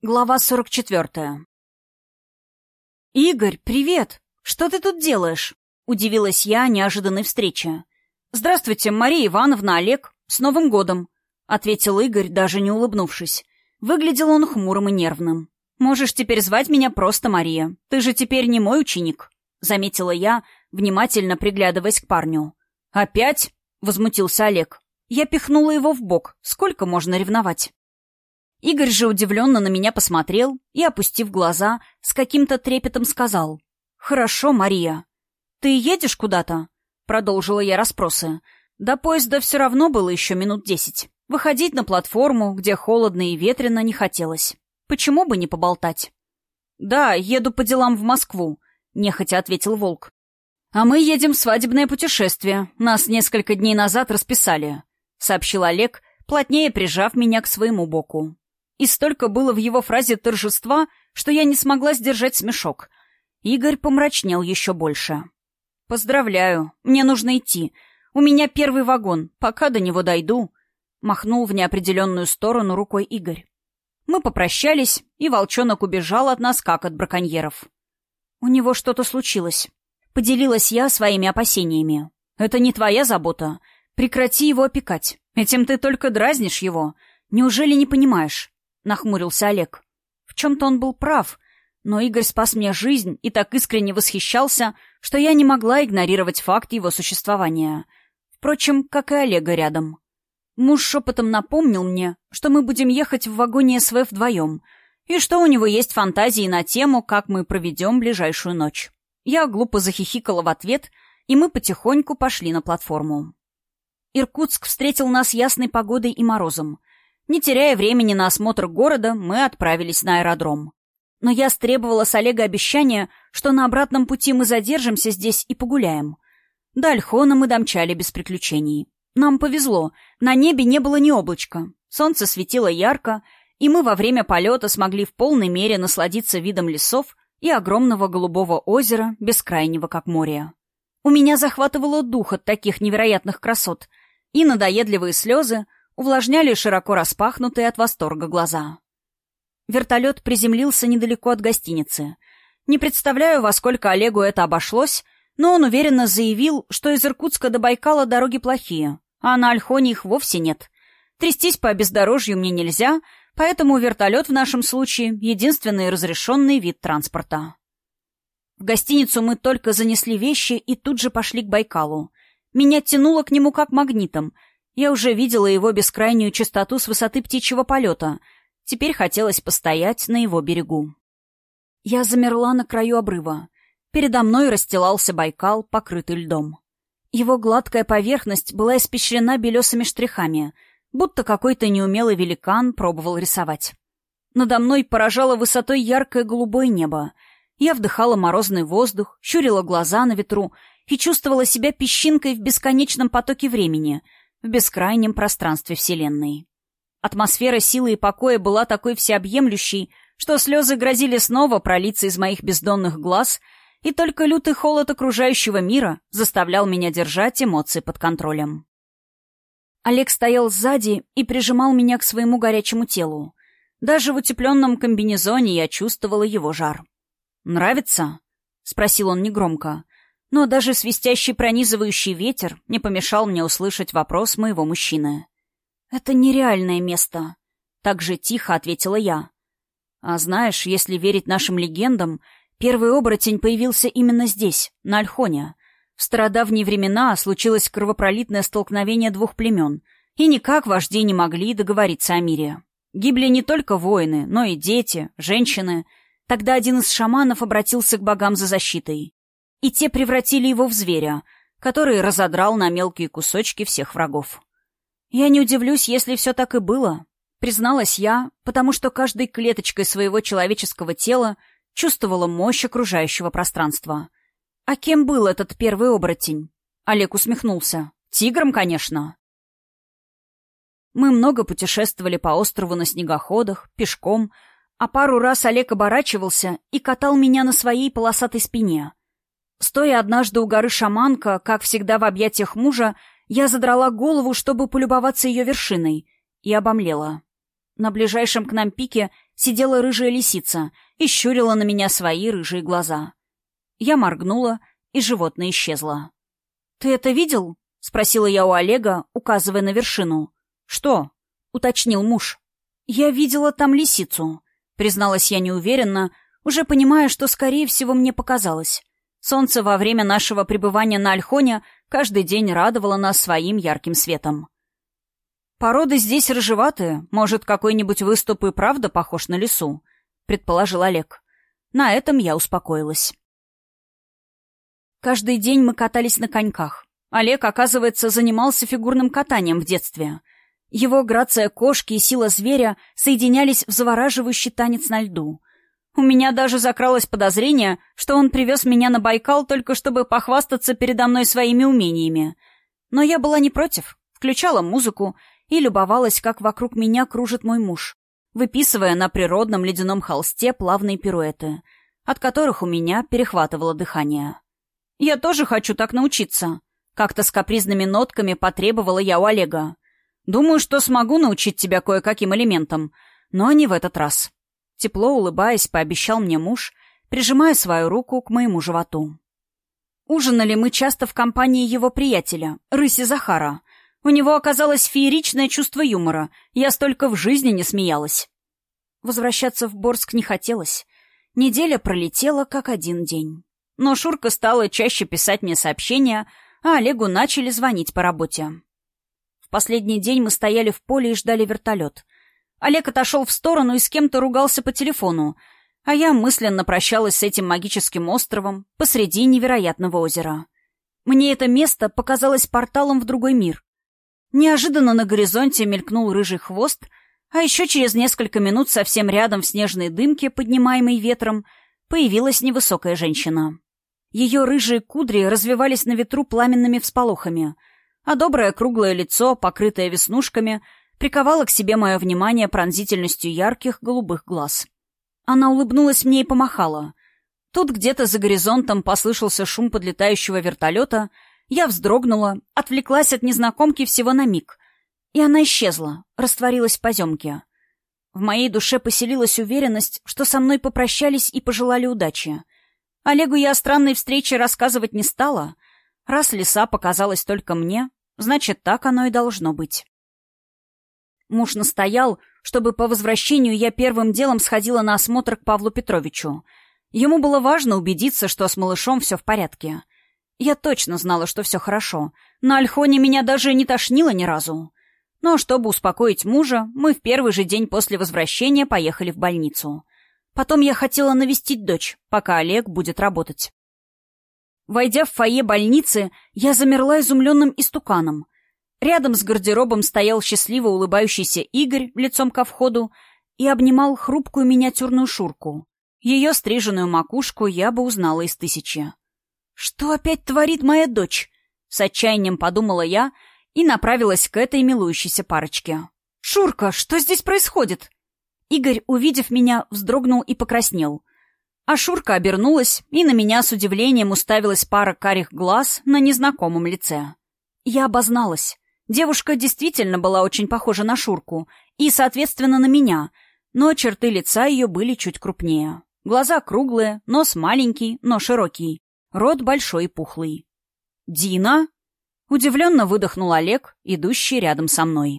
Глава 44. «Игорь, привет! Что ты тут делаешь?» — удивилась я неожиданной встрече. «Здравствуйте, Мария Ивановна, Олег. С Новым годом!» — ответил Игорь, даже не улыбнувшись. Выглядел он хмурым и нервным. «Можешь теперь звать меня просто Мария. Ты же теперь не мой ученик», — заметила я, внимательно приглядываясь к парню. «Опять?» — возмутился Олег. Я пихнула его в бок. Сколько можно ревновать? Игорь же удивленно на меня посмотрел и, опустив глаза, с каким-то трепетом сказал. «Хорошо, Мария. Ты едешь куда-то?» Продолжила я расспросы. До поезда все равно было еще минут десять. Выходить на платформу, где холодно и ветрено, не хотелось. Почему бы не поболтать? «Да, еду по делам в Москву», — нехотя ответил Волк. «А мы едем в свадебное путешествие. Нас несколько дней назад расписали», — сообщил Олег, плотнее прижав меня к своему боку. И столько было в его фразе торжества, что я не смогла сдержать смешок. Игорь помрачнел еще больше. «Поздравляю, мне нужно идти. У меня первый вагон, пока до него дойду», — махнул в неопределенную сторону рукой Игорь. Мы попрощались, и волчонок убежал от нас, как от браконьеров. «У него что-то случилось», — поделилась я своими опасениями. «Это не твоя забота. Прекрати его опекать. Этим ты только дразнишь его. Неужели не понимаешь? Нахмурился Олег. В чем-то он был прав, но Игорь спас мне жизнь и так искренне восхищался, что я не могла игнорировать факт его существования. Впрочем, как и Олега рядом. Муж шепотом напомнил мне, что мы будем ехать в вагоне СВ вдвоем, и что у него есть фантазии на тему, как мы проведем ближайшую ночь. Я глупо захихикала в ответ, и мы потихоньку пошли на платформу. Иркутск встретил нас ясной погодой и морозом. Не теряя времени на осмотр города, мы отправились на аэродром. Но я стребовала с Олега обещания, что на обратном пути мы задержимся здесь и погуляем. До Альхона мы домчали без приключений. Нам повезло, на небе не было ни облачка. Солнце светило ярко, и мы во время полета смогли в полной мере насладиться видом лесов и огромного голубого озера, бескрайнего как море. У меня захватывало дух от таких невероятных красот, и надоедливые слезы — увлажняли широко распахнутые от восторга глаза. Вертолет приземлился недалеко от гостиницы. Не представляю, во сколько Олегу это обошлось, но он уверенно заявил, что из Иркутска до Байкала дороги плохие, а на Альхоне их вовсе нет. Трястись по бездорожью мне нельзя, поэтому вертолет в нашем случае — единственный разрешенный вид транспорта. В гостиницу мы только занесли вещи и тут же пошли к Байкалу. Меня тянуло к нему как магнитом — я уже видела его бескрайнюю чистоту с высоты птичьего полета. Теперь хотелось постоять на его берегу. Я замерла на краю обрыва. Передо мной расстилался Байкал, покрытый льдом. Его гладкая поверхность была испещрена белесыми штрихами, будто какой-то неумелый великан пробовал рисовать. Надо мной поражало высотой яркое голубое небо. Я вдыхала морозный воздух, щурила глаза на ветру и чувствовала себя песчинкой в бесконечном потоке времени — в бескрайнем пространстве Вселенной. Атмосфера силы и покоя была такой всеобъемлющей, что слезы грозили снова пролиться из моих бездонных глаз, и только лютый холод окружающего мира заставлял меня держать эмоции под контролем. Олег стоял сзади и прижимал меня к своему горячему телу. Даже в утепленном комбинезоне я чувствовала его жар. «Нравится?» — спросил он негромко. Но даже свистящий пронизывающий ветер не помешал мне услышать вопрос моего мужчины. «Это нереальное место», — так же тихо ответила я. «А знаешь, если верить нашим легендам, первый оборотень появился именно здесь, на Альхоне. В стародавние времена случилось кровопролитное столкновение двух племен, и никак вожди не могли договориться о мире. Гибли не только воины, но и дети, женщины. Тогда один из шаманов обратился к богам за защитой и те превратили его в зверя, который разодрал на мелкие кусочки всех врагов. Я не удивлюсь, если все так и было, призналась я, потому что каждой клеточкой своего человеческого тела чувствовала мощь окружающего пространства. А кем был этот первый оборотень? Олег усмехнулся. Тигром, конечно. Мы много путешествовали по острову на снегоходах, пешком, а пару раз Олег оборачивался и катал меня на своей полосатой спине. Стоя однажды у горы Шаманка, как всегда в объятиях мужа, я задрала голову, чтобы полюбоваться ее вершиной, и обомлела. На ближайшем к нам пике сидела рыжая лисица и щурила на меня свои рыжие глаза. Я моргнула, и животное исчезло. «Ты это видел?» — спросила я у Олега, указывая на вершину. «Что?» — уточнил муж. «Я видела там лисицу», — призналась я неуверенно, уже понимая, что, скорее всего, мне показалось. Солнце во время нашего пребывания на Альхоне каждый день радовало нас своим ярким светом. «Породы здесь рыжеватые. Может, какой-нибудь выступ и правда похож на лесу?» — предположил Олег. На этом я успокоилась. Каждый день мы катались на коньках. Олег, оказывается, занимался фигурным катанием в детстве. Его грация кошки и сила зверя соединялись в завораживающий танец на льду. У меня даже закралось подозрение, что он привез меня на Байкал только чтобы похвастаться передо мной своими умениями. Но я была не против, включала музыку и любовалась, как вокруг меня кружит мой муж, выписывая на природном ледяном холсте плавные пируэты, от которых у меня перехватывало дыхание. «Я тоже хочу так научиться», — как-то с капризными нотками потребовала я у Олега. «Думаю, что смогу научить тебя кое-каким элементам, но не в этот раз». Тепло улыбаясь, пообещал мне муж, прижимая свою руку к моему животу. Ужинали мы часто в компании его приятеля, Рыси Захара. У него оказалось фееричное чувство юмора, я столько в жизни не смеялась. Возвращаться в Борск не хотелось. Неделя пролетела, как один день. Но Шурка стала чаще писать мне сообщения, а Олегу начали звонить по работе. В последний день мы стояли в поле и ждали вертолет — Олег отошел в сторону и с кем-то ругался по телефону, а я мысленно прощалась с этим магическим островом посреди невероятного озера. Мне это место показалось порталом в другой мир. Неожиданно на горизонте мелькнул рыжий хвост, а еще через несколько минут совсем рядом в снежной дымке, поднимаемой ветром, появилась невысокая женщина. Ее рыжие кудри развивались на ветру пламенными всполохами, а доброе круглое лицо, покрытое веснушками — приковала к себе мое внимание пронзительностью ярких голубых глаз. Она улыбнулась мне и помахала. Тут где-то за горизонтом послышался шум подлетающего вертолета, я вздрогнула, отвлеклась от незнакомки всего на миг. И она исчезла, растворилась в поземке. В моей душе поселилась уверенность, что со мной попрощались и пожелали удачи. Олегу я о странной встрече рассказывать не стала. Раз лиса показалась только мне, значит, так оно и должно быть. Муж настоял, чтобы по возвращению я первым делом сходила на осмотр к Павлу Петровичу. Ему было важно убедиться, что с малышом все в порядке. Я точно знала, что все хорошо. На Альхоне меня даже не тошнило ни разу. Но чтобы успокоить мужа, мы в первый же день после возвращения поехали в больницу. Потом я хотела навестить дочь, пока Олег будет работать. Войдя в фойе больницы, я замерла изумленным истуканом — Рядом с гардеробом стоял счастливо улыбающийся Игорь лицом ко входу и обнимал хрупкую миниатюрную Шурку. Ее стриженную макушку я бы узнала из тысячи. «Что опять творит моя дочь?» — с отчаянием подумала я и направилась к этой милующейся парочке. «Шурка, что здесь происходит?» Игорь, увидев меня, вздрогнул и покраснел. А Шурка обернулась, и на меня с удивлением уставилась пара карих глаз на незнакомом лице. Я обозналась. Девушка действительно была очень похожа на Шурку и, соответственно, на меня, но черты лица ее были чуть крупнее. Глаза круглые, нос маленький, но широкий, рот большой и пухлый. «Дина?» — удивленно выдохнул Олег, идущий рядом со мной.